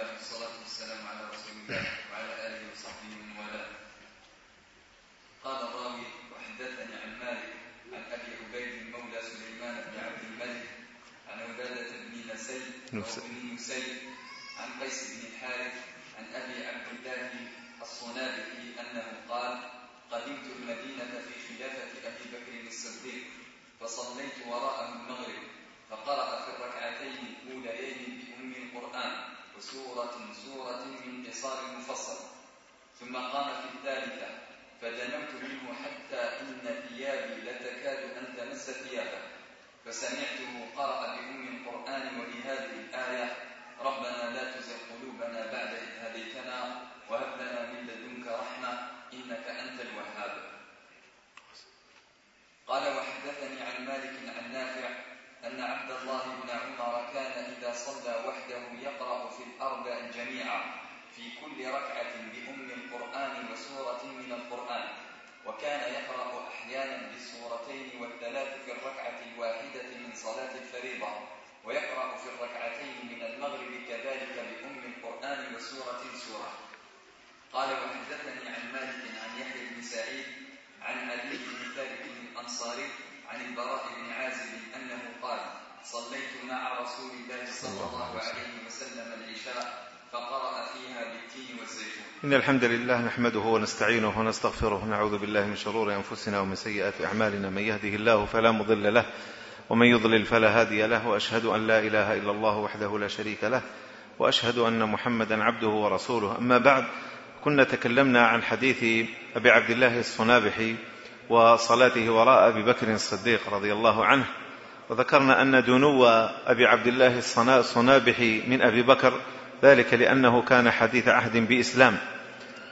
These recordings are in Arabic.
الله والصلاة والسلام على رسول الله وعلى آله وصحبه ومن والاه. قال الراوي وحدثني عن مالك عن أبي عبيد مولى سليمان بن عبد الملك عن عبادة بن نسي أو بن نسي عن قيس بن الحارث عن أبي عبد الله الصنابحي أنه قال قدمت المدينة في خلافة أبي بكر الصديق فصليت وراءه المغرب فقرأ في الركعتين الأوليين بأم القرآن. وسورة سورة من قصار مفصل. ثم قام في الثالثة فدنوت منه حتى إن ثيابي لتكاد أن تمس ثيابه. فسمعته قرأ بأم القرآن وبهذه الآية ربنا لا تزغ قلوبنا بعد إذ هديتنا وهب لنا من لدنك رحمة إنك أنت الوهاب. قال وحدثني عن مالك عن نافع أن عبد الله بن عمر كان إذا صلى وحده يقرأ في الأربع جميعا في كل ركعة بأم القرآن وسورة من القرآن وكان يقرأ أحيانا بالسورتين والثلاث في الركعة الواحدة من صلاة الفريضة ويقرأ في الركعتين من المغرب كذلك بأم القرآن وسورة سورة. قال وحدثني عن مالك عن يحيى بن سعيد عن أبي بن ثابت الأنصاري عن البراء بن عازب أنه قال صليت مع رسول الله صلى الله عليه وسلم. العشاء فقرأ فيها بالتين والزيتون. إن الحمد لله نحمده ونستعينه ونستغفره ونعوذ بالله من شرور أنفسنا ومن سيئات أعمالنا. من يهده الله فلا مضل له ومن يضلل فلا هادي له وأشهد أن لا إله إلا الله وحده لا شريك له وأشهد أن محمدا عبده ورسوله. أما بعد كنا تكلمنا عن حديث أبي عبد الله الصنابحي وصلاته وراء أبي بكر الصديق رضي الله عنه. وذكرنا أن دنو أبي عبد الله الصنابحي من أبي بكر ذلك لأنه كان حديث عهد بإسلام.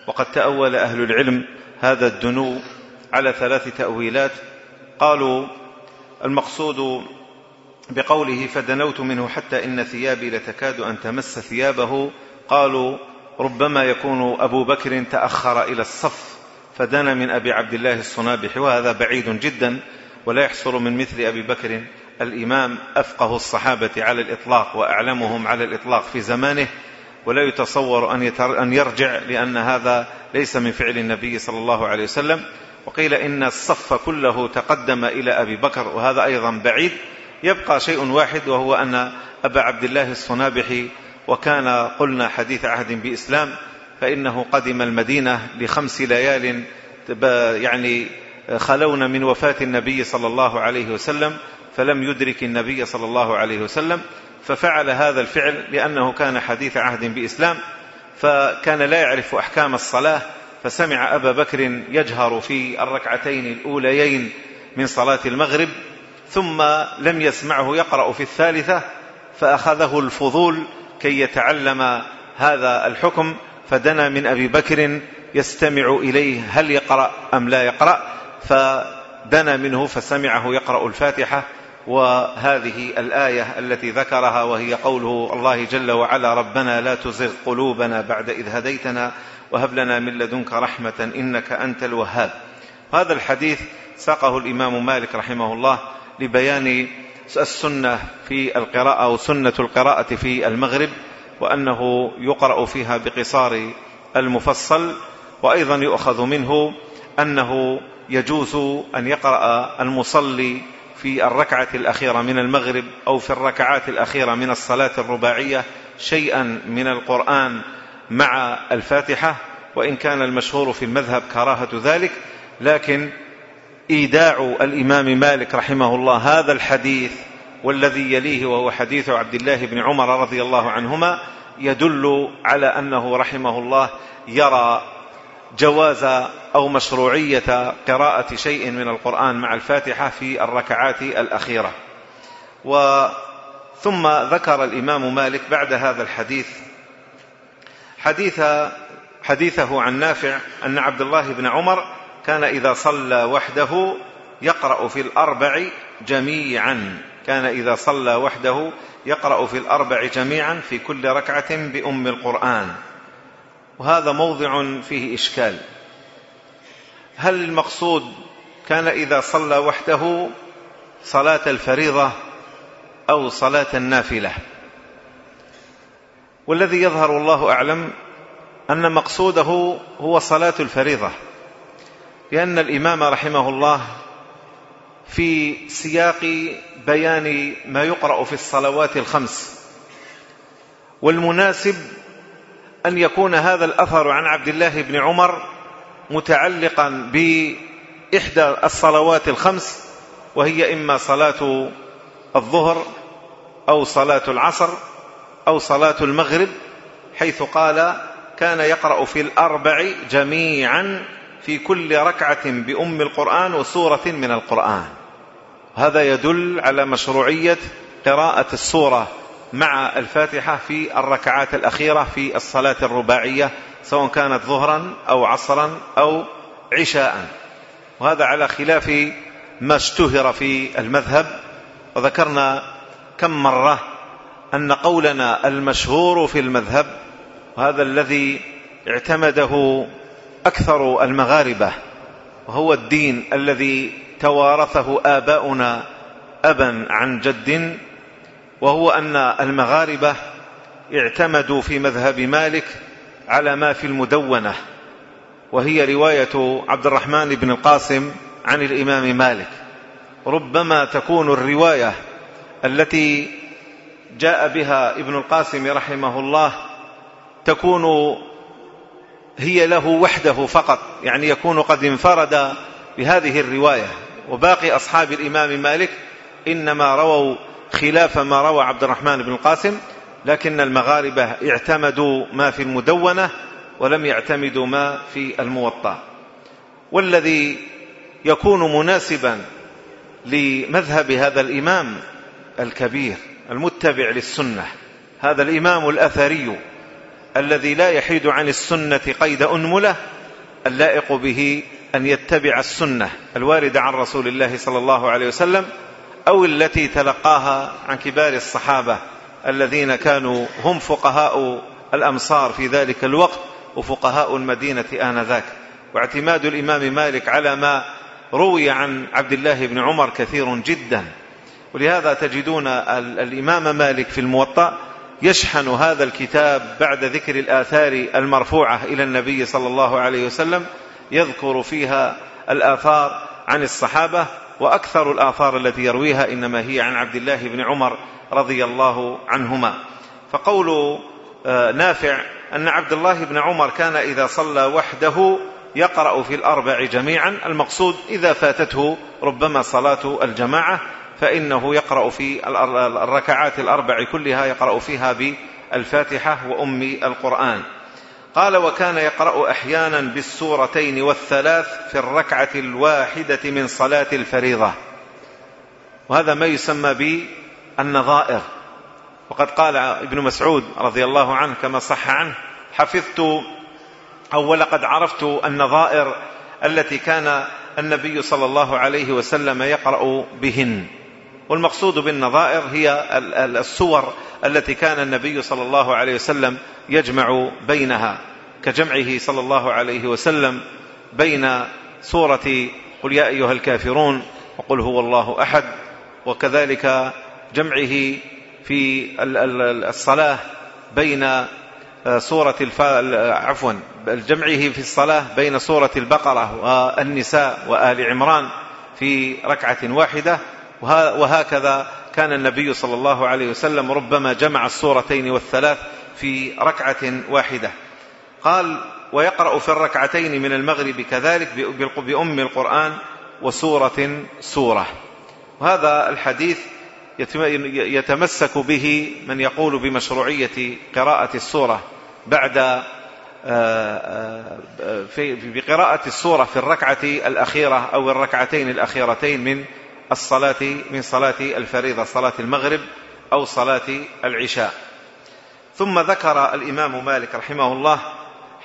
وقد تأول أهل العلم هذا الدنو على ثلاث تأويلات. قالوا المقصود بقوله فدنوت منه حتى إن ثيابي لتكاد أن تمس ثيابه قالوا ربما يكون أبو بكر تأخر إلى الصف فدنا من أبي عبد الله الصنابح وهذا بعيد جدا ولا يحصل من مثل أبي بكر الإمام أفقه الصحابة على الإطلاق وأعلمهم على الإطلاق في زمانه ولا يتصور أن يرجع لأن هذا ليس من فعل النبي صلى الله عليه وسلم. وقيل إن الصف كله تقدم إلى أبي بكر وهذا أيضا بعيد. يبقى شيء واحد وهو أن أبا عبد الله الصنابحي وكان قلنا حديث عهد بإسلام فإنه قدم المدينة لخمس ليال يعني خلون من وفاة النبي صلى الله عليه وسلم فلم يدرك النبي صلى الله عليه وسلم ففعل هذا الفعل لأنه كان حديث عهد بإسلام فكان لا يعرف أحكام الصلاة فسمع أبا بكر يجهر في الركعتين الأوليين من صلاة المغرب ثم لم يسمعه يقرأ في الثالثة فأخذه الفضول كي يتعلم هذا الحكم فدنا من أبي بكر يستمع إليه هل يقرأ أم لا يقرأ فدنا منه فسمعه يقرأ الفاتحة وهذه الآية التي ذكرها وهي قوله الله جل وعلا ربنا لا تزغ قلوبنا بعد إذ هديتنا وهب لنا من لدنك رحمة إنك أنت الوهاب. هذا الحديث ساقه الإمام مالك رحمه الله لبيان السنة في القراءة أو سنة القراءة في المغرب وأنه يقرأ فيها بقصار المفصل وأيضا يؤخذ منه أنه يجوز أن يقرأ المصلي في الركعة الأخيرة من المغرب أو في الركعات الأخيرة من الصلاة الرباعية شيئا من القرآن مع الفاتحة وإن كان المشهور في المذهب كراهة ذلك. لكن إيداع الإمام مالك رحمه الله هذا الحديث والذي يليه وهو حديث عبد الله بن عمر رضي الله عنهما يدل على أنه رحمه الله يرى جواز أو مشروعية قراءة شيء من القرآن مع الفاتحة في الركعات الأخيرة. ثم ذكر الإمام مالك بعد هذا الحديث حديث حديثه عن نافع أن عبد الله بن عمر كان إذا صلى وحده يقرأ في الأربع جميعا. كان إذا صلى وحده يقرأ في الأربع جميعا في كل ركعة بأم القرآن. وهذا موضع فيه إشكال. هل المقصود كان إذا صلى وحده صلاة الفريضة أو صلاة النافلة؟ والذي يظهر الله أعلم أن مقصوده هو صلاة الفريضة. لأن الإمام رحمه الله في سياق بيان ما يقرأ في الصلوات الخمس. والمناسب أن يكون هذا الأثر عن عبد الله بن عمر متعلقا بإحدى الصلوات الخمس وهي إما صلاة الظهر أو صلاة العصر أو صلاة المغرب حيث قال كان يقرأ في الأربع جميعا في كل ركعة بأم القرآن وسورة من القرآن هذا يدل على مشروعية قراءة السورة مع الفاتحة في الركعات الأخيرة في الصلاة الرباعية سواء كانت ظهرا أو عصرا أو عشاء. وهذا على خلاف ما اشتهر في المذهب. وذكرنا كم مرة أن قولنا المشهور في المذهب وهذا الذي اعتمده أكثر المغاربة وهو الدين الذي توارثه آباؤنا أبا عن جد وهو أن المغاربة اعتمدوا في مذهب مالك على ما في المدونة وهي رواية عبد الرحمن بن القاسم عن الإمام مالك. ربما تكون الرواية التي جاء بها ابن القاسم رحمه الله تكون هي له وحده فقط يعني يكون قد انفرد بهذه الرواية. وباقي أصحاب الإمام مالك إنما رووا خلاف ما روى عبد الرحمن بن القاسم لكن المغاربة اعتمدوا ما في المدونة ولم يعتمدوا ما في الموطأ. والذي يكون مناسبا لمذهب هذا الإمام الكبير المتبع للسنة هذا الإمام الأثري الذي لا يحيد عن السنة قيد أنملة اللائق به أن يتبع السنة الواردة عن رسول الله صلى الله عليه وسلم أو التي تلقاها عن كبار الصحابة الذين كانوا هم فقهاء الأمصار في ذلك الوقت وفقهاء المدينة آنذاك. واعتماد الإمام مالك على ما روي عن عبد الله بن عمر كثير جدا. ولهذا تجدون الإمام مالك في الموطأ يشحن هذا الكتاب بعد ذكر الآثار المرفوعة إلى النبي صلى الله عليه وسلم يذكر فيها الآثار عن الصحابة وأكثر الآثار التي يرويها إنما هي عن عبد الله بن عمر رضي الله عنهما. فقول آه، نافع أن عبد الله بن عمر كان إذا صلى وحده يقرأ في الأربع جميعا المقصود إذا فاتته ربما صلاة الجماعة فإنه يقرأ في الركعات الأربع كلها يقرأ فيها بالفاتحة وأم القرآن. قال وكان يقرأ أحيانا بالسورتين والثلاث في الركعة الواحدة من صلاة الفريضة. وهذا ما يسمى بالنظائر. وقد قال ابن مسعود رضي الله عنه كما صح عنه حفظت أو ولقد عرفت النظائر التي كان النبي صلى الله عليه وسلم يقرأ بهن. والمقصود بالنظائر هي الصور التي كان النبي صلى الله عليه وسلم يجمع بينها. كجمعه صلى الله عليه وسلم بين سورة قل يا أيها الكافرون وقل هو الله أحد وكذلك جمعه في الصلاة بين سورة الف... عفوا جمعه في الصلاة بين سورة البقرة والنساء وآل عمران في ركعة واحدة. وهكذا كان النبي صلى الله عليه وسلم ربما جمع السورتين والثلاث في ركعة واحدة. قال ويقرأ في الركعتين من المغرب كذلك بأم القرآن وسورة سورة. وهذا الحديث يتمسك به من يقول بمشروعية قراءة السورة بعد آه، آه، في بقراءة السورة في الركعة الأخيرة أو الركعتين الأخيرتين من الصلاة من صلاة الفريضة صلاة المغرب أو صلاة العشاء. ثم ذكر الإمام مالك رحمه الله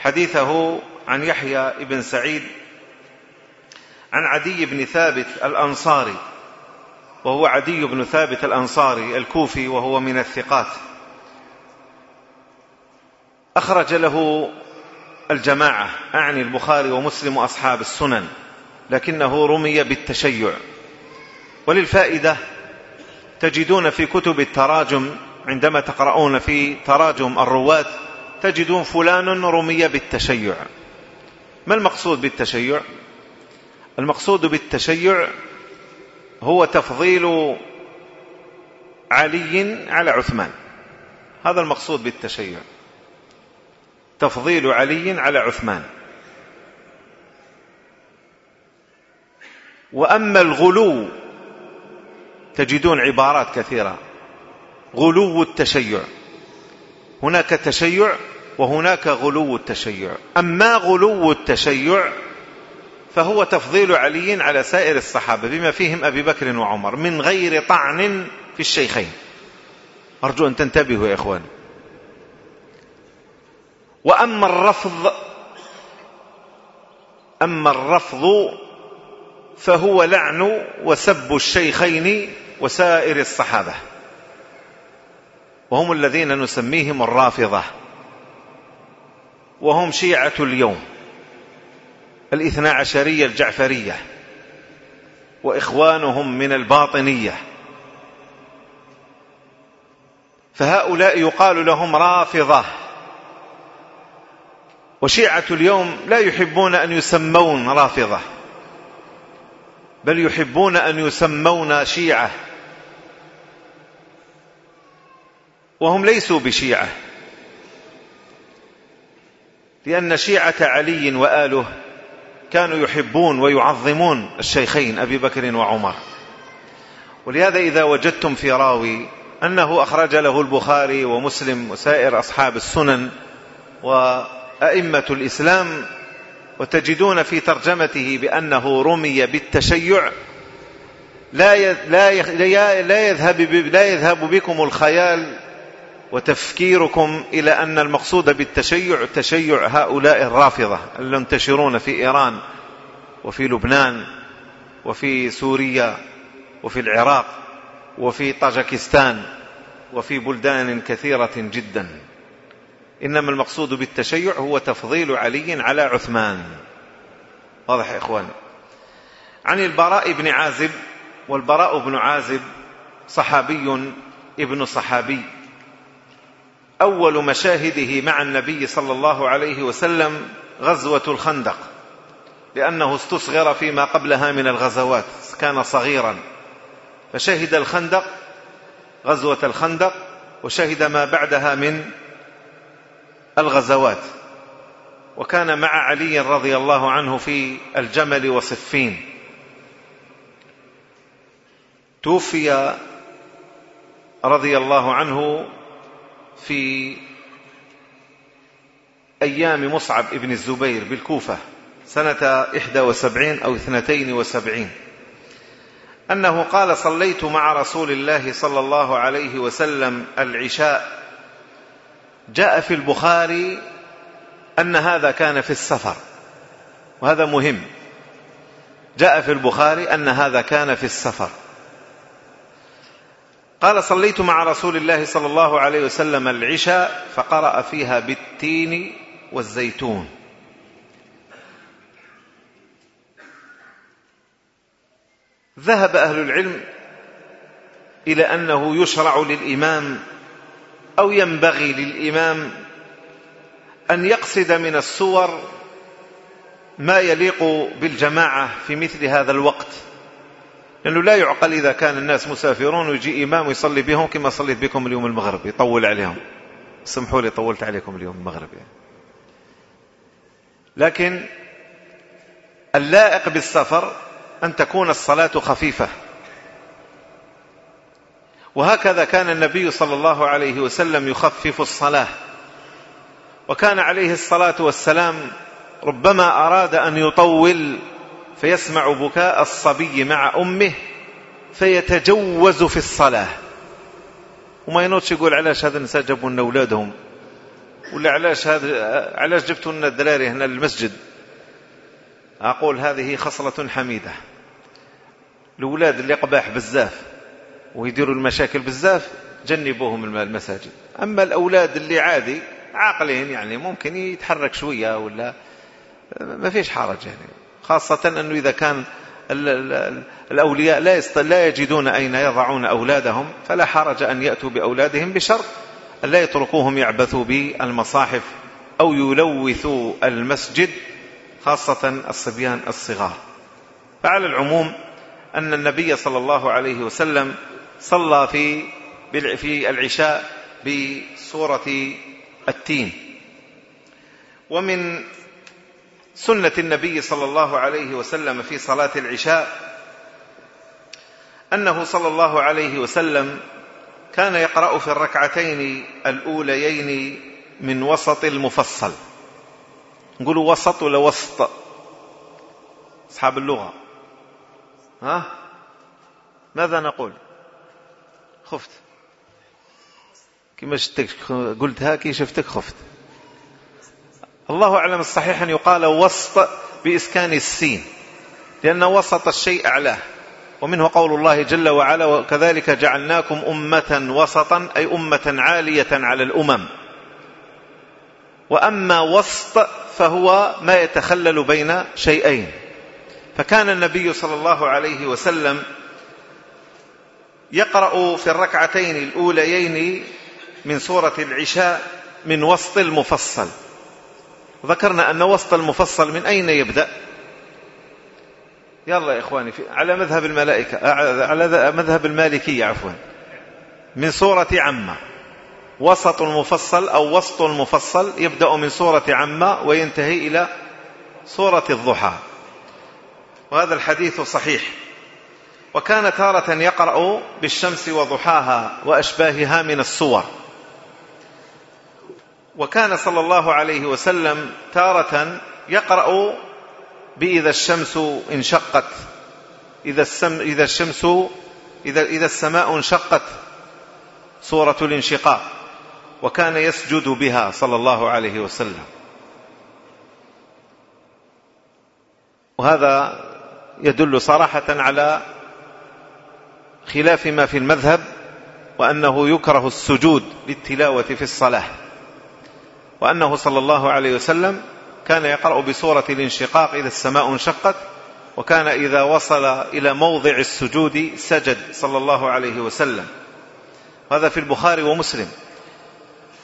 حديثه عن يحيى بن سعيد عن عدي بن ثابت الأنصاري وهو عدي بن ثابت الأنصاري الكوفي وهو من الثقات. أخرج له الجماعة أعني البخاري ومسلم وأصحاب السنن لكنه رمي بالتشيع. وللفائدة تجدون في كتب التراجم عندما تقرؤون في تراجم الرواة تجدون فلان رمي بالتشيع. ما المقصود بالتشيع؟ المقصود بالتشيع هو تفضيل علي على عثمان. هذا المقصود بالتشيع. تفضيل علي على عثمان. وأما الغلو تجدون عبارات كثيرة. غلو التشيع. هناك تشيع وهناك غلو التشيع. أما غلو التشيع فهو تفضيل علي على سائر الصحابة بما فيهم أبي بكر وعمر من غير طعن في الشيخين. أرجو أن تنتبهوا يا إخوان. وأما الرفض أما الرفض فهو لعن وسب الشيخين وسائر الصحابة. وهم الذين نسميهم الرافضة. وهم شيعة اليوم. الاثنا عشرية الجعفرية. وإخوانهم من الباطنية. فهؤلاء يقال لهم رافضة. وشيعة اليوم لا يحبون أن يسمون رافضة. بل يحبون أن يسمون شيعة. وهم ليسوا بشيعة. لأن شيعة علي وآله كانوا يحبون ويعظمون الشيخين أبي بكر وعمر. ولهذا إذا وجدتم في راوي أنه أخرج له البخاري ومسلم وسائر أصحاب السنن وأئمة الإسلام وتجدون في ترجمته بأنه رمي بالتشيع لا لا لا يذهب لا يذهب بكم الخيال وتفكيركم إلى أن المقصود بالتشيع تشيع هؤلاء الرافضة اللي ينتشرون في إيران وفي لبنان وفي سوريا وفي العراق وفي طاجكستان وفي بلدان كثيرة جدا. إنما المقصود بالتشيع هو تفضيل علي على عثمان. واضح يا إخوان؟ عن البراء بن عازب والبراء بن عازب صحابي ابن صحابي. أول مشاهده مع النبي صلى الله عليه وسلم غزوة الخندق لأنه استصغر فيما قبلها من الغزوات كان صغيرا. فشهد الخندق غزوة الخندق وشهد ما بعدها من الغزوات. وكان مع علي رضي الله عنه في الجمل وصفين. توفي رضي الله عنه في أيام مصعب ابن الزبير بالكوفة سنة إحدى وسبعين أو اثنتين وسبعين أنه قال صليت مع رسول الله صلى الله عليه وسلم العشاء جاء في البخاري أن هذا كان في السفر وهذا مهم جاء في البخاري أن هذا كان في السفر. قال صليت مع رسول الله صلى الله عليه وسلم العشاء فقرأ فيها بالتين والزيتون. ذهب أهل العلم إلى أنه يشرع للإمام أو ينبغي للإمام أن يقصد من السور ما يليق بالجماعة في مثل هذا الوقت. لأنه لا يعقل إذا كان الناس مسافرون ويجي إمام ويصلي بهم كما صليت بكم اليوم المغرب يطول عليهم. سمحوا لي طولت عليكم اليوم المغرب يعني. لكن اللائق بالسفر أن تكون الصلاة خفيفة. وهكذا كان النبي صلى الله عليه وسلم يخفف الصلاة. وكان عليه الصلاة والسلام ربما أراد أن يطول فيسمع بكاء الصبي مع أمه فيتجوز في الصلاة. وما ينوتش يقول علاش هذا النساء جابوا لنا أولادهم؟ ولا علاش هذا علاش جبتوا لنا الدراري هنا للمسجد؟ أقول هذه خصلة حميدة. الأولاد اللي قباح بزاف ويديروا المشاكل بزاف جنبوهم المساجد. أما الأولاد اللي عادي عاقلين يعني ممكن يتحرك شوية ولا ما فيش حرج يعني. خاصة أنه إذا كان الأولياء لا, لا يجدون أين يضعون أولادهم فلا حرج أن يأتوا بأولادهم بشرط أن لا يتركوهم يعبثوا بالمصاحف أو يلوثوا المسجد خاصة الصبيان الصغار. فعلى العموم أن النبي صلى الله عليه وسلم صلى في في العشاء بسورة التين. ومن سنة النبي صلى الله عليه وسلم في صلاة العشاء أنه صلى الله عليه وسلم كان يقرأ في الركعتين الأوليين من وسط المفصل. نقولوا وسط ولا وسط؟ أصحاب اللغة. ها؟ ماذا نقول؟ خفت. كما شفتك؟ قلت هاكي شفتك؟ خفت. الله أعلم الصحيح أن يقال وسط بإسكان السين لأن وسط الشيء أعلاه ومنه قول الله جل وعلا وكذلك جعلناكم أمة وسطا أي أمة عالية على الأمم. وأما وسط فهو ما يتخلل بين شيئين. فكان النبي صلى الله عليه وسلم يقرأ في الركعتين الأوليين من سورة العشاء من وسط المفصل. ذكرنا أن وسط المفصل من أين يبدأ؟ يلا يا إخواني في على مذهب الملائكة على مذهب المالكية عفوا. من سورة عمة. وسط المفصل أو وسط المفصل يبدأ من سورة عمة وينتهي إلى سورة الضحى. وهذا الحديث صحيح. وكان تارة يقرأ بالشمس وضحاها وأشباهها من السور. وكان صلى الله عليه وسلم تارة يقرأ بإذا الشمس انشقت إذا, السم إذا الشمس إذا, إذا السماء انشقت سورة الانشقاق وكان يسجد بها صلى الله عليه وسلم. وهذا يدل صراحة على خلاف ما في المذهب وأنه يكره السجود للتلاوة في الصلاة. وأنه صلى الله عليه وسلم كان يقرأ بسورة الانشقاق إذا السماء انشقت وكان إذا وصل إلى موضع السجود سجد صلى الله عليه وسلم. هذا في البخاري ومسلم.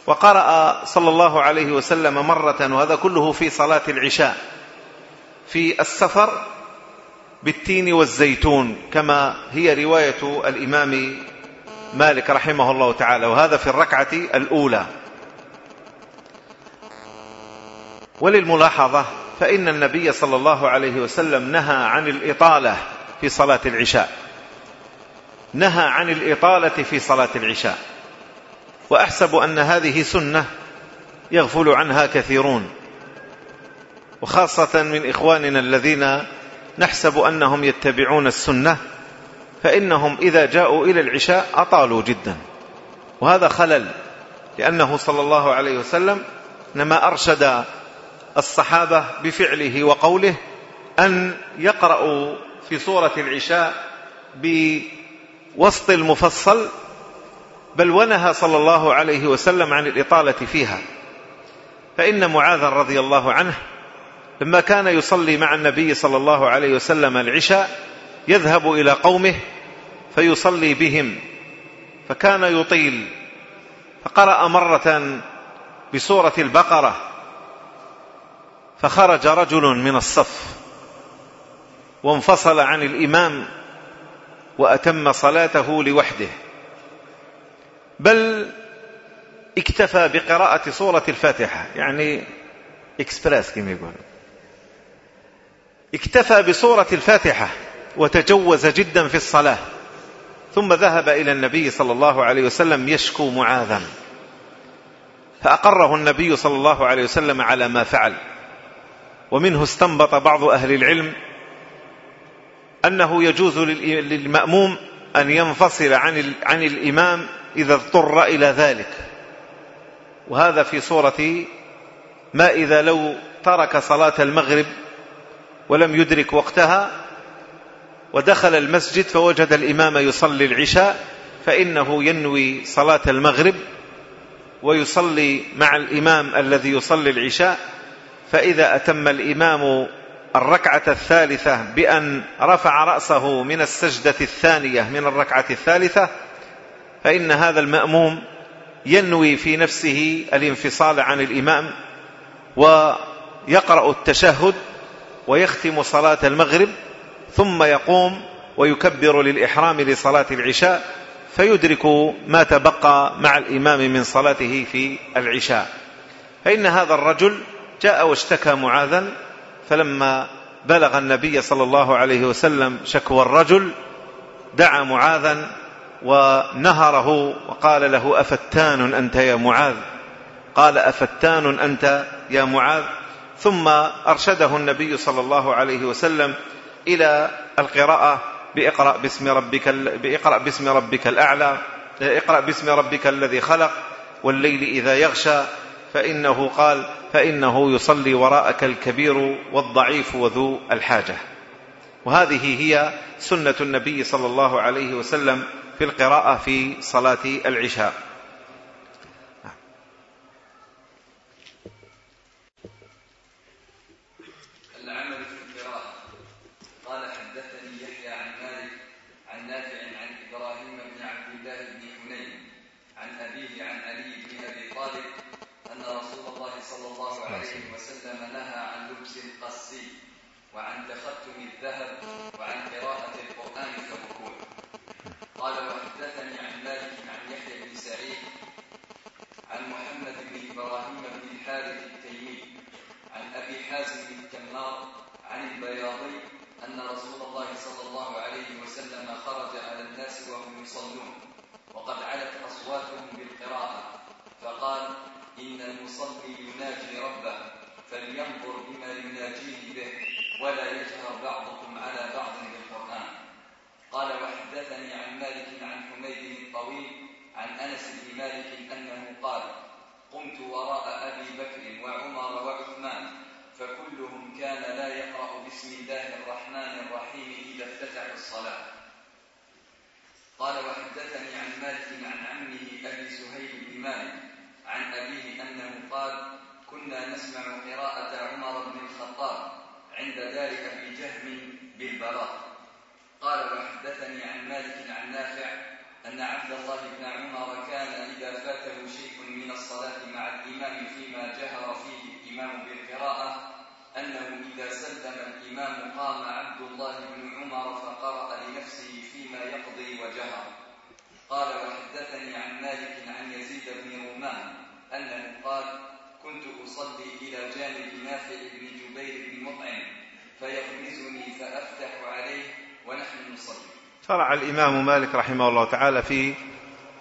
وقرأ صلى الله عليه وسلم مرة وهذا كله في صلاة العشاء في السفر بالتين والزيتون كما هي رواية الإمام مالك رحمه الله تعالى وهذا في الركعة الأولى. وللملاحظة فإن النبي صلى الله عليه وسلم نهى عن الإطالة في صلاة العشاء. نهى عن الإطالة في صلاة العشاء. وأحسب أن هذه سنة يغفل عنها كثيرون. وخاصة من إخواننا الذين نحسب أنهم يتبعون السنة فإنهم إذا جاءوا إلى العشاء أطالوا جدا. وهذا خلل لأنه صلى الله عليه وسلم نما أرشد الصحابة بفعله وقوله أن يقرأوا في سورة العشاء بوسط المفصل بل ونهى صلى الله عليه وسلم عن الإطالة فيها. فإن معاذا رضي الله عنه لما كان يصلي مع النبي صلى الله عليه وسلم العشاء يذهب إلى قومه فيصلي بهم. فكان يطيل. فقرأ مرة بسورة البقرة فخرج رجل من الصف وانفصل عن الإمام وأتم صلاته لوحده. بل اكتفى بقراءة سورة الفاتحة. يعني إكسبريس كما يقول. اكتفى بسورة الفاتحة وتجوز جدا في الصلاة. ثم ذهب إلى النبي صلى الله عليه وسلم يشكو معاذا. فأقره النبي صلى الله عليه وسلم على ما فعل. ومنه استنبط بعض أهل العلم أنه يجوز للمأموم أن ينفصل عن عن الإمام إذا اضطر إلى ذلك. وهذا في صورة ما إذا لو ترك صلاة المغرب ولم يدرك وقتها ودخل المسجد فوجد الإمام يصلي العشاء فإنه ينوي صلاة المغرب ويصلي مع الإمام الذي يصلي العشاء فإذا أتم الإمام الركعة الثالثة بأن رفع رأسه من السجدة الثانية من الركعة الثالثة فإن هذا المأموم ينوي في نفسه الانفصال عن الإمام ويقرأ التشهد ويختم صلاة المغرب ثم يقوم ويكبر للإحرام لصلاة العشاء فيدرك ما تبقى مع الإمام من صلاته في العشاء. فإن هذا الرجل جاء واشتكى معاذا فلما بلغ النبي صلى الله عليه وسلم شكوى الرجل دعا معاذا ونهره وقال له أفتان أنت يا معاذ؟ قال أفتان أنت يا معاذ؟ ثم أرشده النبي صلى الله عليه وسلم إلى القراءة بإقرأ باسم ربك بإقرأ باسم ربك الأعلى إقرأ باسم ربك الذي خلق والليل إذا يغشى فإنه قال فإنه يصلي وراءك الكبير والضعيف وذو الحاجة. وهذه هي سنة النبي صلى الله عليه وسلم في القراءة في صلاة العشاء. قمت وراء أبي بكر وعمر وعثمان فكلهم كان لا يقرأ بسم الله الرحمن الرحيم إذا افتتحوا الصلاة. قال وحدثني عن مالك عن عمه أبي سهيل بن مالك عن أبيه أنه قال كنا نسمع قراءة عمر بن الخطاب عند ذلك في جهم بالبراء. قال وحدثني عن مالك عن نافع أن عبد الله بن عمر كان إذا فاته شيء من الصلاة مع الإمام فيما جهر فيه الإمام بالقراءة أنه إذا سلم الإمام قام عبد الله بن عمر فقرأ لنفسه فيما يقضي وجهر. قال وحدثني عن مالك عن يزيد بن رمان أنه قال كنت أصلي إلى جانب نافع بن جبير بن مطعم فيغمزني فأفتح عليه ونحن نصلي. شرع الإمام مالك رحمه الله تعالى في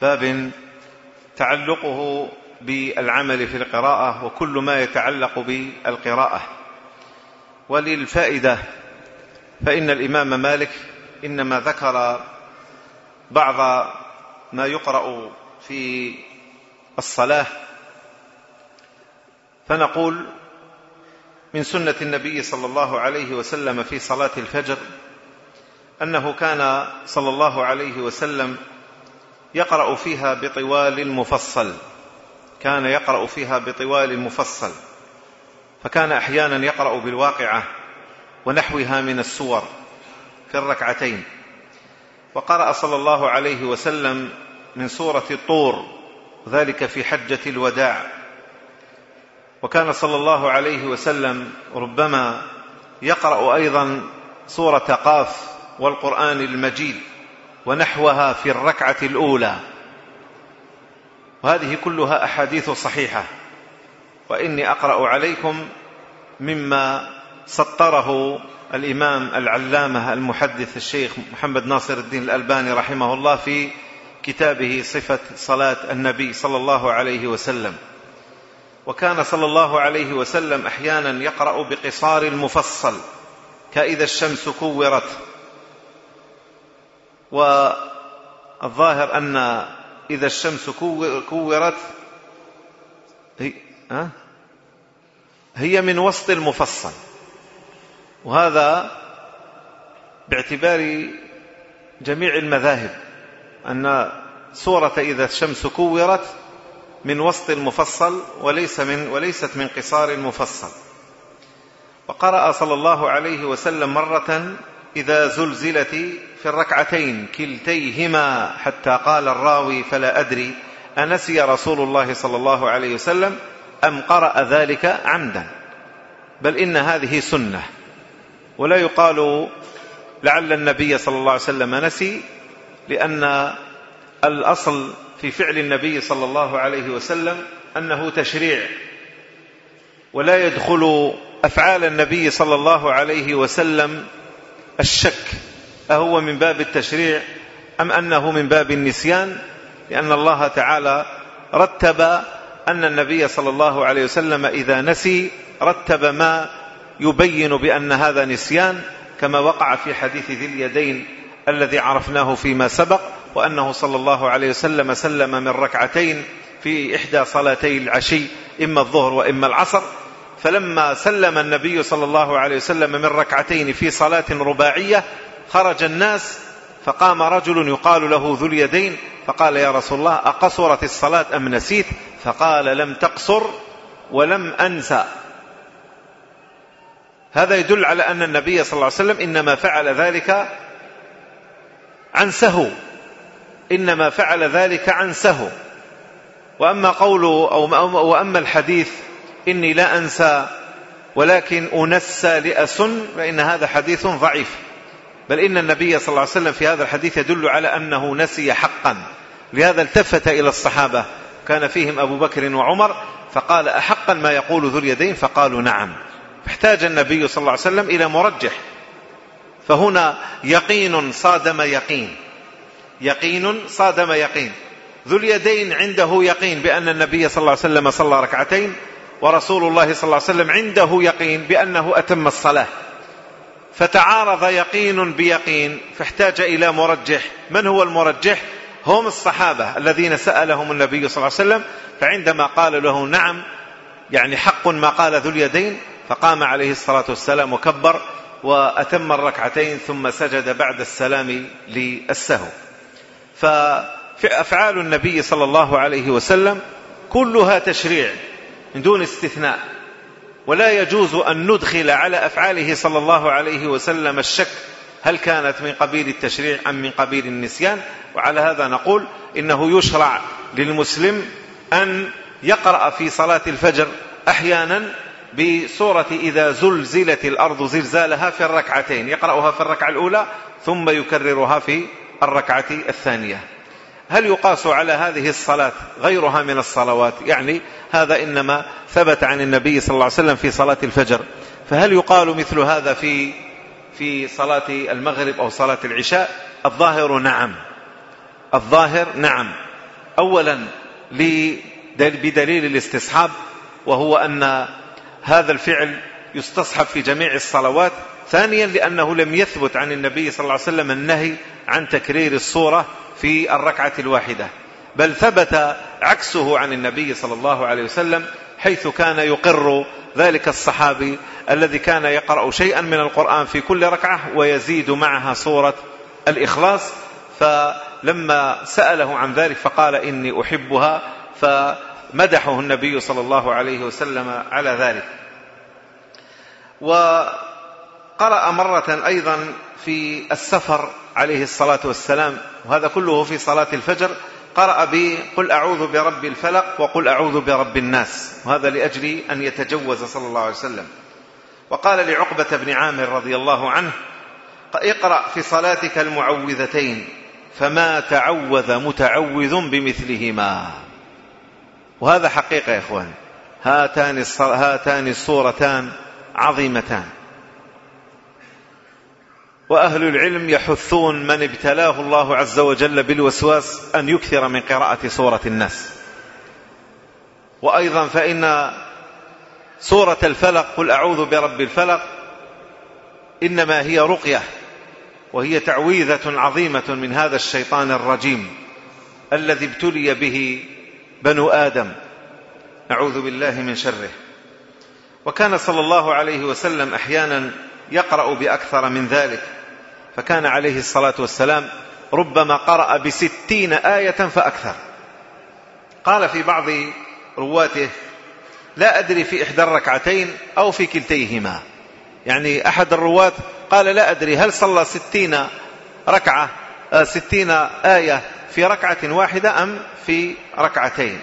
باب تعلقه بالعمل في القراءة وكل ما يتعلق بالقراءة. وللفائدة فإن الإمام مالك إنما ذكر بعض ما يقرأ في الصلاة. فنقول من سنة النبي صلى الله عليه وسلم في صلاة الفجر أنه كان صلى الله عليه وسلم يقرأ فيها بطوال مفصل كان يقرأ فيها بطوال مفصل فكان أحيانا يقرأ بالواقعة ونحوها من السور في الركعتين. وقرأ صلى الله عليه وسلم من سورة الطور ذلك في حجة الوداع. وكان صلى الله عليه وسلم ربما يقرأ أيضا سورة قاف والقرآن المجيد ونحوها في الركعة الأولى. وهذه كلها أحاديث صحيحة. وإني أقرأ عليكم مما سطره الإمام العلامة المحدث الشيخ محمد ناصر الدين الألباني رحمه الله في كتابه صفة صلاة النبي صلى الله عليه وسلم. وكان صلى الله عليه وسلم أحيانا يقرأ بقصار المفصل. كإذا الشمس كورت والظاهر أن إذا الشمس كورت هي من وسط المفصل. وهذا باعتبار جميع المذاهب أن سورة إذا الشمس كورت من وسط المفصل وليس من وليست من قصار المفصل. وقرأ صلى الله عليه وسلم مرة إذا زلزلت في الركعتين كلتيهما حتى قال الراوي فلا أدري أنسي رسول الله صلى الله عليه وسلم أم قرأ ذلك عمدا. بل إن هذه سنة. ولا يقال لعل النبي صلى الله عليه وسلم نسي لأن الأصل في فعل النبي صلى الله عليه وسلم أنه تشريع. ولا يدخل أفعال النبي صلى الله عليه وسلم الشك أهو من باب التشريع أم أنه من باب النسيان؟ لأن الله تعالى رتب أن النبي صلى الله عليه وسلم إذا نسي رتب ما يبين بأن هذا نسيان كما وقع في حديث ذي اليدين الذي عرفناه فيما سبق وأنه صلى الله عليه وسلم سلم من ركعتين في إحدى صلاتي العشي إما الظهر وإما العصر. فلما سلم النبي صلى الله عليه وسلم من ركعتين في صلاة رباعية خرج الناس فقام رجل يقال له ذو اليدين فقال يا رسول الله أقصرت الصلاة أم نسيت؟ فقال لم تقصر ولم أنسى هذا يدل على أن النبي صلى الله عليه وسلم إنما فعل ذلك عن سهو إنما فعل ذلك عن سهو وأما قوله أو وأما الحديث إني لا أنسى ولكن أنسى لأسن فإن هذا حديث ضعيف. بل إن النبي صلى الله عليه وسلم في هذا الحديث يدل على أنه نسي حقا. لهذا التفت إلى الصحابة. كان فيهم أبو بكر وعمر فقال أحقا ما يقول ذو اليدين؟ فقالوا نعم. احتاج النبي صلى الله عليه وسلم إلى مرجح. فهنا يقين صادم يقين. يقين صادم يقين. ذو اليدين عنده يقين بأن النبي صلى الله عليه وسلم صلى ركعتين ورسول الله صلى الله عليه وسلم عنده يقين بأنه أتم الصلاة. فتعارض يقين بيقين فاحتاج إلى مرجح. من هو المرجح؟ هم الصحابة الذين سألهم النبي صلى الله عليه وسلم فعندما قال له نعم يعني حق ما قال ذو اليدين فقام عليه الصلاة والسلام وكبر وأتم الركعتين ثم سجد بعد السلام للسهو. فأفعال النبي صلى الله عليه وسلم كلها تشريع من دون استثناء. ولا يجوز أن ندخل على أفعاله صلى الله عليه وسلم الشك هل كانت من قبيل التشريع أم من قبيل النسيان. وعلى هذا نقول إنه يشرع للمسلم أن يقرأ في صلاة الفجر أحيانا بسورة إذا زلزلت الأرض زلزالها في الركعتين. يقرأها في الركعة الأولى ثم يكررها في الركعة الثانية. هل يقاس على هذه الصلاة غيرها من الصلوات؟ يعني هذا إنما ثبت عن النبي صلى الله عليه وسلم في صلاة الفجر. فهل يقال مثل هذا في في صلاة المغرب أو صلاة العشاء؟ الظاهر نعم. الظاهر نعم. أولا بدليل الاستصحاب وهو أن هذا الفعل يستصحب في جميع الصلوات. ثانيا لأنه لم يثبت عن النبي صلى الله عليه وسلم النهي عن تكرير الصورة في الركعة الواحدة. بل ثبت عكسه عن النبي صلى الله عليه وسلم حيث كان يقر ذلك الصحابي الذي كان يقرأ شيئا من القرآن في كل ركعة ويزيد معها صورة الإخلاص. فلما سأله عن ذلك فقال إني أحبها فمدحه النبي صلى الله عليه وسلم على ذلك. وقرأ مرة أيضا في السفر عليه الصلاة والسلام وهذا كله في صلاة الفجر. قرأ بقل أعوذ برب الفلق وقل أعوذ برب الناس. وهذا لأجل أن يتجوز صلى الله عليه وسلم. وقال لعقبة بن عامر رضي الله عنه اقرأ في صلاتك المعوذتين فما تعوذ متعوذ بمثلهما. وهذا حقيقة يا إخوان. هاتان, هاتان الصورتان عظيمتان. وأهل العلم يحثون من ابتلاه الله عز وجل بالوسواس أن يكثر من قراءة سورة الناس. وأيضا فإن سورة الفلق قل أعوذ برب الفلق إنما هي رقية وهي تعويذة عظيمة من هذا الشيطان الرجيم الذي ابتلي به بنو آدم. نعوذ بالله من شره. وكان صلى الله عليه وسلم أحيانا يقرأ بأكثر من ذلك. فكان عليه الصلاة والسلام ربما قرأ بستين آية فأكثر. قال في بعض رواته لا أدري في إحدى الركعتين أو في كلتيهما. يعني أحد الرواة قال لا أدري هل صلى ستين ركعة آه، ستين آية في ركعة واحدة أم في ركعتين؟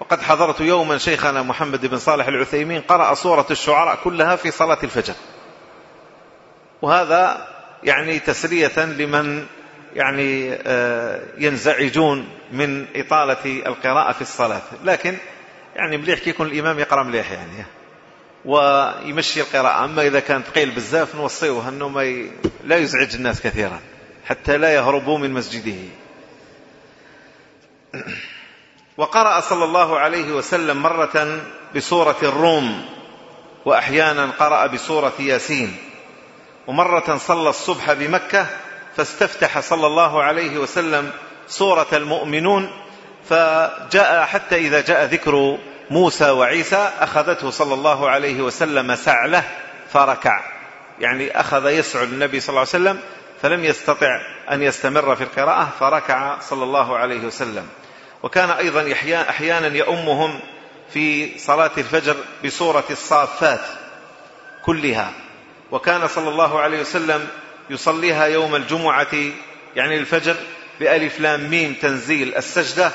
وقد حضرت يوما شيخنا محمد بن صالح العثيمين قرأ سورة الشعراء كلها في صلاة الفجر. وهذا يعني تسلية لمن يعني آه، ينزعجون من إطالة القراءة في الصلاة. لكن يعني مليح كي يكون الإمام يقرأ مليح يعني. ويمشي القراءة. أما إذا كانت ثقيل بزاف نوصيه أنه ما ي... لا يزعج الناس كثيرا. حتى لا يهربوا من مسجده. وقرأ صلى الله عليه وسلم مرة بسورة الروم. وأحيانا قرأ بسورة ياسين. ومرة صلى الصبح بمكة فاستفتح صلى الله عليه وسلم سورة المؤمنون فجاء حتى إذا جاء ذكر موسى وعيسى أخذته صلى الله عليه وسلم سعله فركع. يعني أخذ يسعل النبي صلى الله عليه وسلم فلم يستطع أن يستمر في القراءة فركع صلى الله عليه وسلم. وكان أيضا أحيانا يؤمهم في صلاة الفجر بسورة الصافات كلها. وكان صلى الله عليه وسلم يصليها يوم الجمعة يعني الفجر بألف لام ميم تنزيل السجدة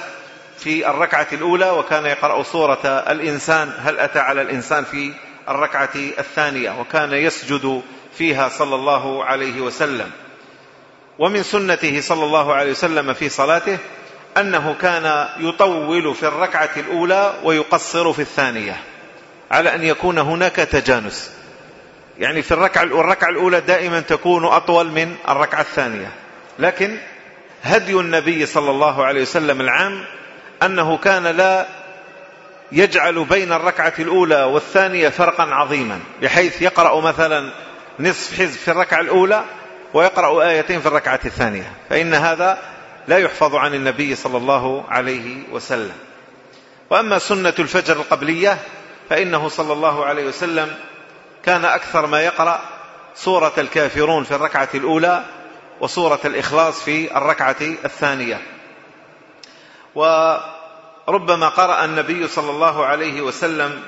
في الركعة الأولى وكان يقرأ سورة الإنسان هل أتى على الإنسان في الركعة الثانية؟ وكان يسجد فيها صلى الله عليه وسلم. ومن سنته صلى الله عليه وسلم في صلاته أنه كان يطول في الركعة الأولى ويقصر في الثانية على أن يكون هناك تجانس. يعني في الركعة, الركعة الأولى دائما تكون أطول من الركعة الثانية. لكن هدي النبي صلى الله عليه وسلم العام أنه كان لا يجعل بين الركعة الأولى والثانية فرقا عظيما بحيث يقرأ مثلا نصف حزب في الركعة الأولى ويقرأ آيتين في الركعة الثانية. فإن هذا لا يحفظ عن النبي صلى الله عليه وسلم. وأما سنة الفجر القبلية فإنه صلى الله عليه وسلم كان أكثر ما يقرأ سورة الكافرون في الركعة الأولى وسورة الإخلاص في الركعة الثانية. وربما قرأ النبي صلى الله عليه وسلم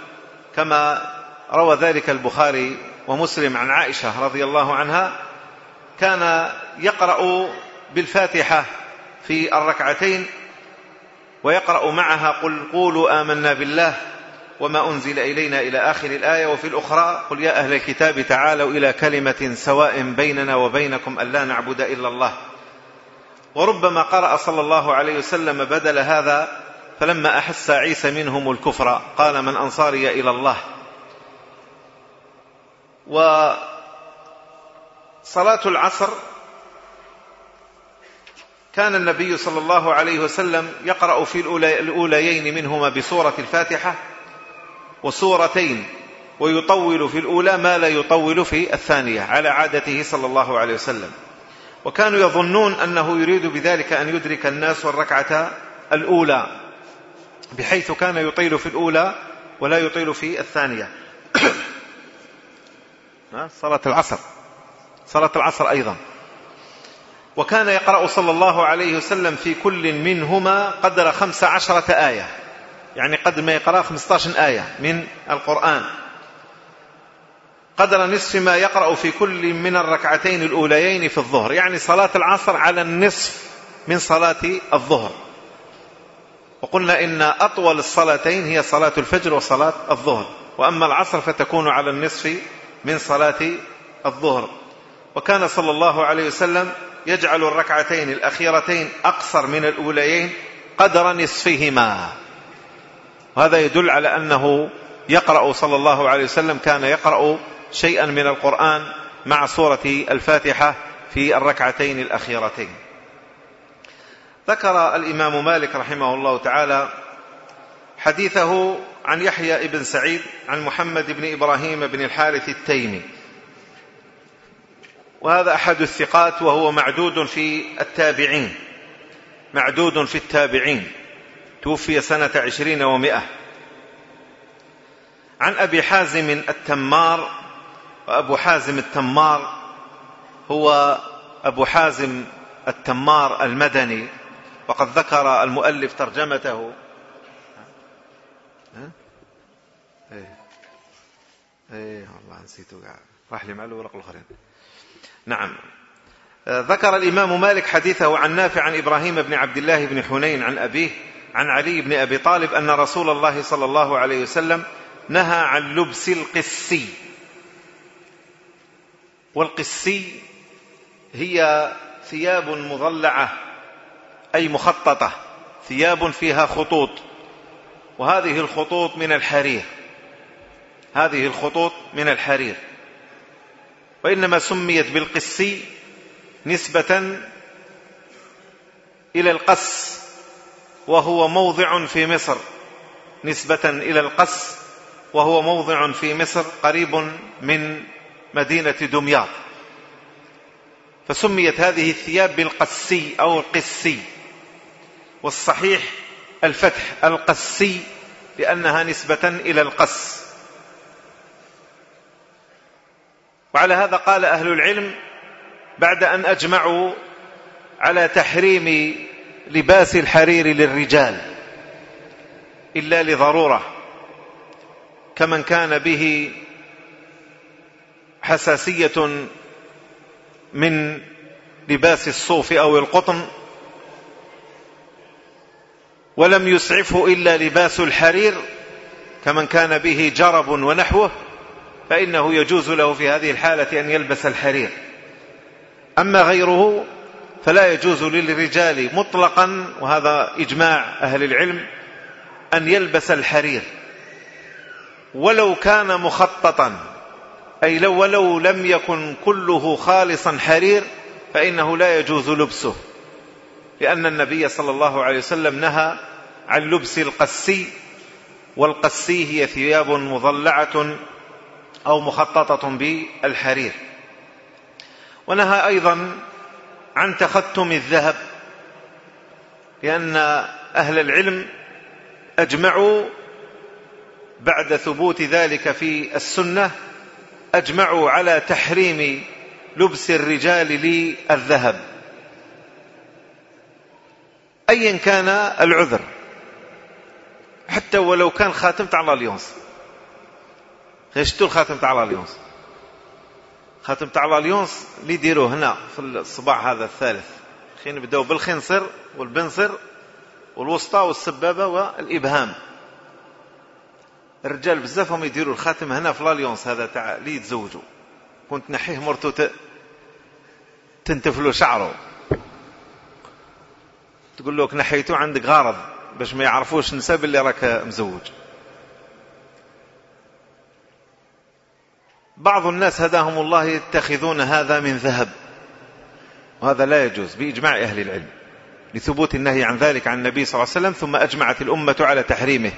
كما روى ذلك البخاري ومسلم عن عائشة رضي الله عنها كان يقرأ بالفاتحة في الركعتين ويقرأ معها قل قولوا آمنا بالله وما أنزل إلينا إلى آخر الآية وفي الأخرى قل يا أهل الكتاب تعالوا إلى كلمة سواء بيننا وبينكم ألا نعبد إلا الله. وربما قرأ صلى الله عليه وسلم بدل هذا فلما أحس عيسى منهم الكفر قال من أنصاري إلى الله. وصلاة العصر كان النبي صلى الله عليه وسلم يقرأ في الأوليين منهما بسورة الفاتحة وسورتين ويطول في الأولى ما لا يطول في الثانية على عادته صلى الله عليه وسلم. وكانوا يظنون أنه يريد بذلك أن يدرك الناس الركعة الأولى بحيث كان يطيل في الأولى ولا يطيل في الثانية. صلاة العصر. صلاة العصر أيضا. وكان يقرأ صلى الله عليه وسلم في كل منهما قدر خمس عشرة آية. يعني قد ما يقرأ خمسة آية من القرآن. قدر نصف ما يقرأ في كل من الركعتين الأوليين في الظهر. يعني صلاة العصر على النصف من صلاة الظهر. وقلنا إن أطول الصلاتين هي صلاة الفجر وصلاة الظهر. وأما العصر فتكون على النصف من صلاة الظهر. وكان صلى الله عليه وسلم يجعل الركعتين الأخيرتين أقصر من الأوليين قدر نصفهما. وهذا يدل على أنه يقرأ صلى الله عليه وسلم كان يقرأ شيئا من القرآن مع سورة الفاتحة في الركعتين الأخيرتين. ذكر الإمام مالك رحمه الله تعالى حديثه عن يحيى بن سعيد عن محمد بن إبراهيم بن الحارث التيمي. وهذا أحد الثقات وهو معدود في التابعين معدود في التابعين. توفي سنة عشرين ومائة عن أبي حازم التمار وأبو حازم التمار هو أبو حازم التمار المدني وقد ذكر المؤلف ترجمته. إيه. إيه والله نسيته راح لي مع الورق الاخرين نعم. ذكر الإمام مالك حديثه عن نافع عن إبراهيم بن عبد الله بن حنين عن أبيه عن علي بن أبي طالب أن رسول الله صلى الله عليه وسلم نهى عن لبس القسي. والقسي هي ثياب مضلعه أي مخططة ثياب فيها خطوط. وهذه الخطوط من الحرير. هذه الخطوط من الحرير. وإنما سميت بالقسي نسبة إلى القس. وهو موضع في مصر نسبة إلى القس وهو موضع في مصر قريب من مدينة دمياط. فسميت هذه الثياب بالقسي أو القسي والصحيح الفتح القسي لأنها نسبة إلى القس وعلى هذا قال أهل العلم بعد أن أجمعوا على تحريم لباس الحرير للرجال إلا لضرورة كمن كان به حساسية من لباس الصوف أو القطن ولم يسعفه إلا لباس الحرير كمن كان به جرب ونحوه فإنه يجوز له في هذه الحالة أن يلبس الحرير. أما غيره فلا يجوز للرجال مطلقا وهذا إجماع أهل العلم أن يلبس الحرير. ولو كان مخططا أي لو ولو لم يكن كله خالصا حرير فإنه لا يجوز لبسه. لأن النبي صلى الله عليه وسلم نهى عن لبس القسي والقسي هي ثياب مضلعة أو مخططة بالحرير. ونهى أيضا عن تختم الذهب لأن أهل العلم أجمعوا بعد ثبوت ذلك في السنة أجمعوا على تحريم لبس الرجال للذهب. أيا كان العذر حتى ولو كان خاتم تاع الاليونس شتو الخاتم تاع خاتم تاع الاليونس اللي يديروه هنا في الصباع هذا الثالث. خي نبداو بالخنصر والبنصر والوسطى والسبابة والإبهام. الرجال بزاف هم يديروا الخاتم هنا في الاليونس هذا تاع اللي يتزوجوا. كنت نحيه مرته. تنتفلو شعره. تقول له نحيته عندك غارض باش ما يعرفوش نسب اللي راك مزوج. بعض الناس هداهم الله يتخذون هذا من ذهب. وهذا لا يجوز بإجماع أهل العلم لثبوت النهي عن ذلك عن النبي صلى الله عليه وسلم ثم أجمعت الأمة على تحريمه.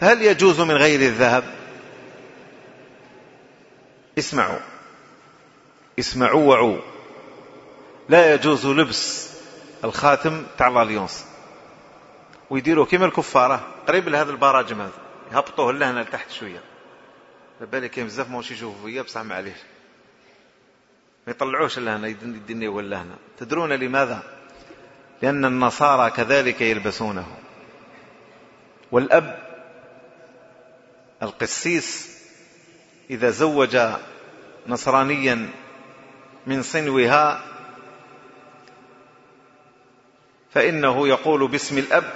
فهل يجوز من غير الذهب؟ اسمعوا اسمعوا وعوا. لا يجوز لبس الخاتم تاع الاليونس ويديروا كما الكفارة قريب لهذا البراجم هذا يهبطوه لهنا لتحت شوية. بالك كاين بزاف ماهوش يشوفوا فيا بصح معليش ما يطلعوش لهنا الدنيا ولا هنا. تدرون لماذا؟ لأن النصارى كذلك يلبسونه. والأب القسيس إذا زوج نصرانيا من صنوها فإنه يقول باسم الأب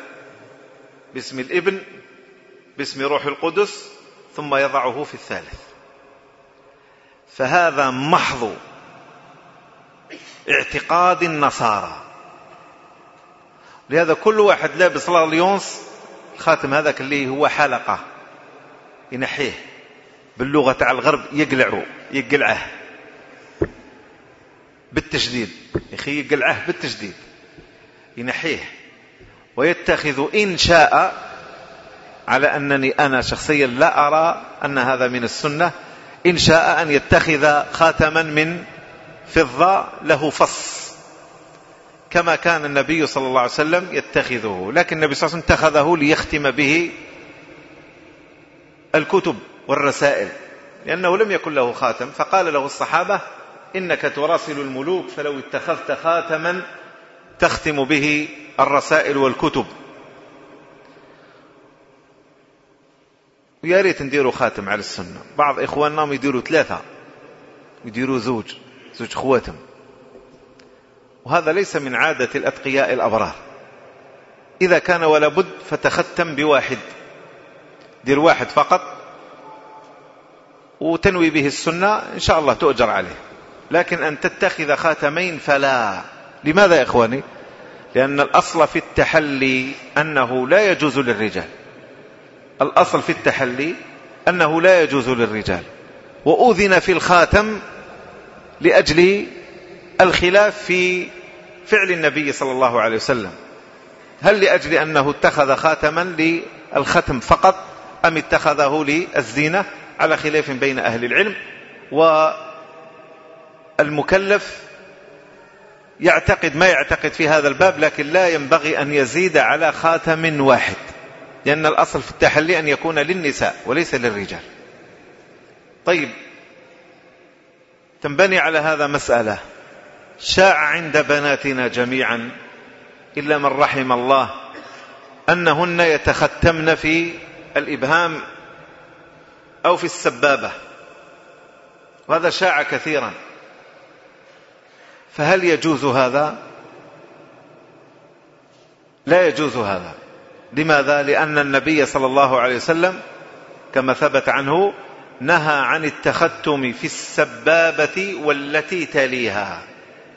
باسم الابن باسم روح القدس ثم يضعه في الثالث. فهذا محض اعتقاد النصارى. لهذا كل واحد لابس لاليونس الخاتم هذاك اللي هو حلقة ينحيه. باللغة تاع الغرب يقلعه يقلعه. بالتشديد يا أخي يقلعه بالتشديد ينحيه. ويتخذ إن شاء على أنني أنا شخصيا لا أرى أن هذا من السنة. إن شاء أن يتخذ خاتما من فضة له فص. كما كان النبي صلى الله عليه وسلم يتخذه. لكن النبي صلى الله عليه وسلم اتخذه ليختم به الكتب والرسائل. لأنه لم يكن له خاتم. فقال له الصحابة إنك تراسل الملوك فلو اتخذت خاتما تختم به الرسائل والكتب. ويا ريت نديروا خاتم على السنة. بعض إخواننا يديروا ثلاثة يديروا زوج زوج خواتم. وهذا ليس من عادة الأتقياء الأبرار. إذا كان ولا بد فتختم بواحد. دير واحد فقط وتنوي به السنة إن شاء الله تؤجر عليه. لكن أن تتخذ خاتمين فلا. لماذا يا إخواني؟ لأن الأصل في التحلي أنه لا يجوز للرجال. الأصل في التحلي أنه لا يجوز للرجال وأذن في الخاتم لأجل الخلاف في فعل النبي صلى الله عليه وسلم. هل لأجل أنه اتخذ خاتما للختم فقط أم اتخذه للزينة على خلاف بين أهل العلم؟ والمكلف يعتقد ما يعتقد في هذا الباب لكن لا ينبغي أن يزيد على خاتم واحد. لأن الأصل في التحلي أن يكون للنساء وليس للرجال. طيب تنبني على هذا مسألة. شاع عند بناتنا جميعا إلا من رحم الله أنهن يتختمن في الإبهام أو في السبابة. وهذا شاع كثيرا. فهل يجوز هذا؟ لا يجوز هذا. لماذا؟ لأن النبي صلى الله عليه وسلم كما ثبت عنه نهى عن التختم في السبابة والتي تليها.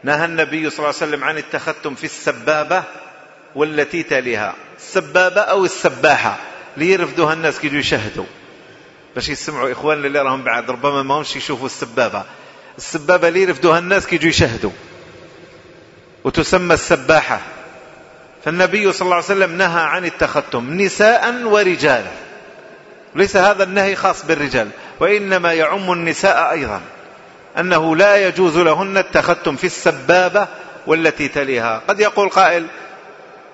نهى النبي صلى الله عليه وسلم عن التختم في السبابة والتي تليها. السبابة أو السباحة. ليرفدوها الناس كي يشهدوا باش يسمعوا إخوان اللي راهم بعد. ربما ما همش يشوفوا السبابة. السبابة ليرفدوها الناس كي يشهدوا وتسمى السباحة. فالنبي صلى الله عليه وسلم نهى عن التختم نساء ورجالا ليس هذا النهي خاص بالرجال وإنما يعم النساء أيضا. أنه لا يجوز لهن التختم في السبابة والتي تليها. قد يقول قائل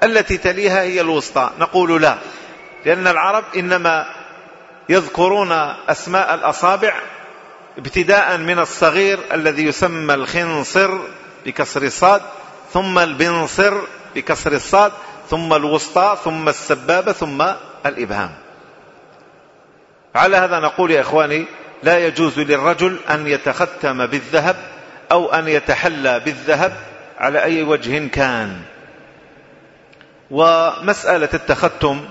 التي تليها هي الوسطى. نقول لا لأن العرب إنما يذكرون أسماء الأصابع ابتداء من الصغير الذي يسمى الخنصر بكسر الصاد ثم البنصر بكسر الصاد ثم الوسطى ثم السبابة ثم الإبهام. على هذا نقول يا إخواني لا يجوز للرجل أن يتختم بالذهب أو أن يتحلى بالذهب على أي وجه كان. ومسألة التختم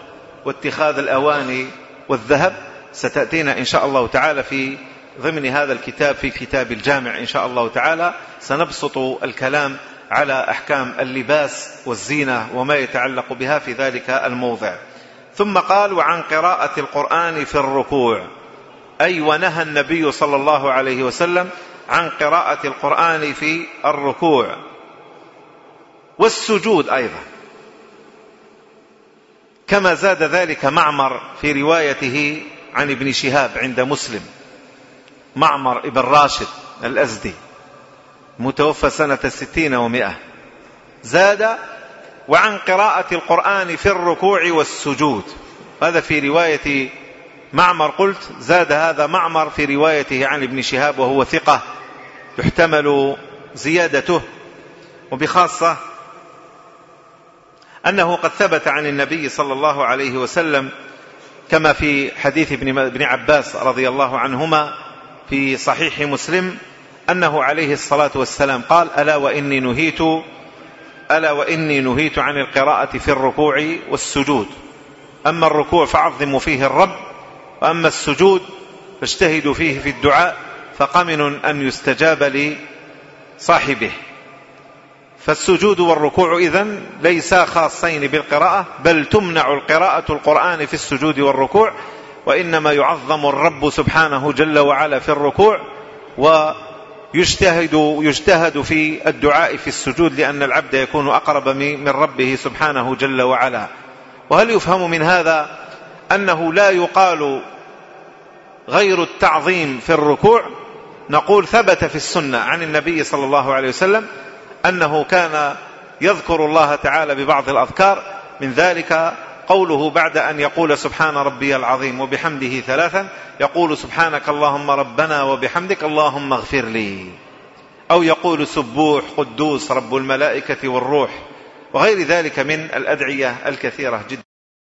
واتخاذ الأواني والذهب ستأتينا إن شاء الله تعالى في ضمن هذا الكتاب في كتاب الجامع إن شاء الله تعالى. سنبسط الكلام على أحكام اللباس والزينة وما يتعلق بها في ذلك الموضع. ثم قال وعن قراءة القرآن في الركوع. أي ونهى النبي صلى الله عليه وسلم عن قراءة القرآن في الركوع. والسجود أيضا. كما زاد ذلك معمر في روايته عن ابن شهاب عند مسلم. معمر ابن راشد الأزدي. متوفى سنة ستين ومائة زاد وعن قراءة القرآن في الركوع والسجود. هذا في رواية معمر. قلت زاد هذا معمر في روايته عن ابن شهاب وهو ثقة يحتمل زيادته. وبخاصة أنه قد ثبت عن النبي صلى الله عليه وسلم كما في حديث ابن عباس رضي الله عنهما في صحيح مسلم أنه عليه الصلاة والسلام قال ألا وإني نهيت ألا وإني نهيت عن القراءة في الركوع والسجود. أما الركوع فعظموا فيه الرب وأما السجود فاجتهدوا فيه في الدعاء فقمن أن يستجاب لصاحبه. فالسجود والركوع إذن ليسا خاصين بالقراءة بل تمنع القراءة القرآن في السجود والركوع وإنما يعظم الرب سبحانه جل وعلا في الركوع ويجتهد يجتهد في الدعاء في السجود لأن العبد يكون أقرب من ربه سبحانه جل وعلا. وهل يفهم من هذا أنه لا يقال غير التعظيم في الركوع؟ نقول ثبت في السنة عن النبي صلى الله عليه وسلم أنه كان يذكر الله تعالى ببعض الأذكار من ذلك قوله بعد أن يقول سبحان ربي العظيم وبحمده ثلاثا يقول سبحانك اللهم ربنا وبحمدك اللهم اغفر لي. أو يقول سبوح قدوس رب الملائكة والروح وغير ذلك من الأدعية الكثيرة جدا.